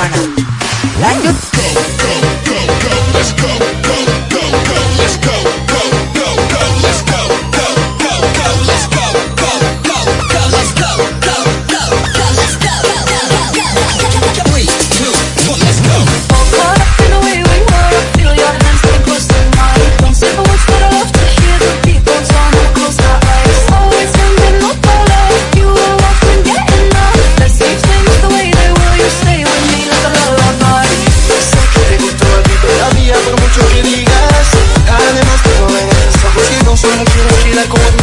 来。going